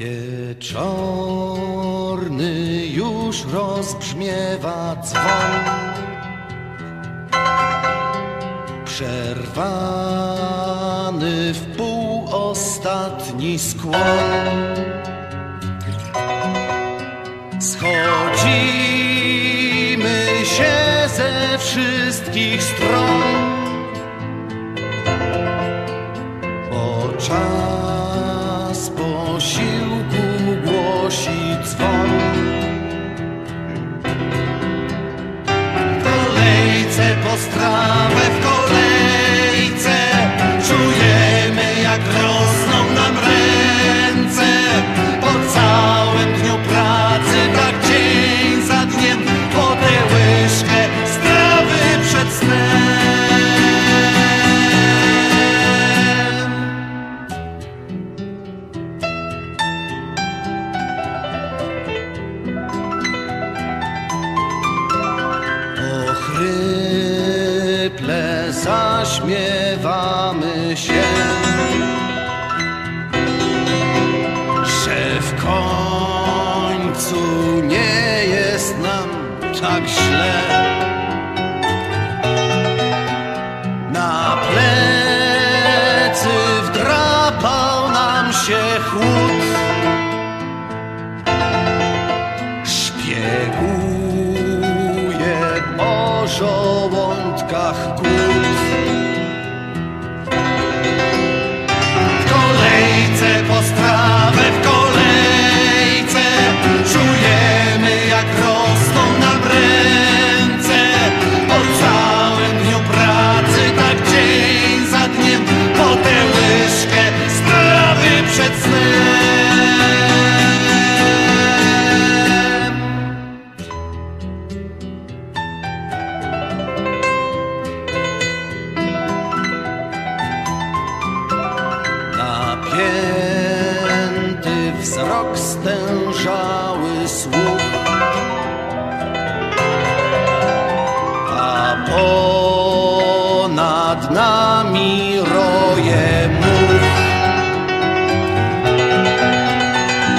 Wieczorny już rozbrzmiewa dzwon. Przerwany w pół ostatni skłon. Schodzimy się ze wszystkich stron kolejce po się. Że w końcu nie jest nam tak źle. Na plecy wdrapał nam się chłód. Szpieguje po żołądkach nad nami roje mur.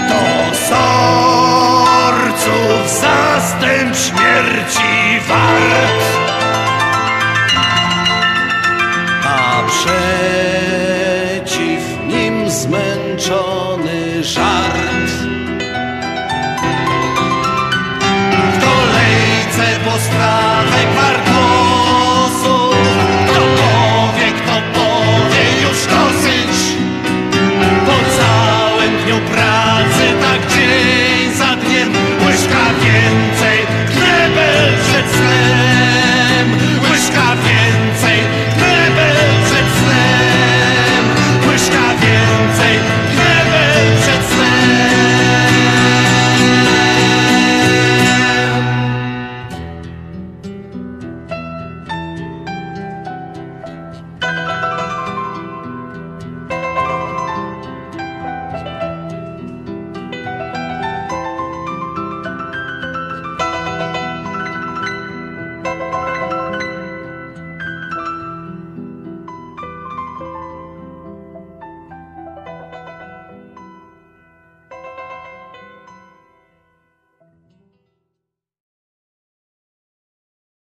To sorców zastęp śmierci wart, a przeciw nim zmęczony żart. W kolejce postrawek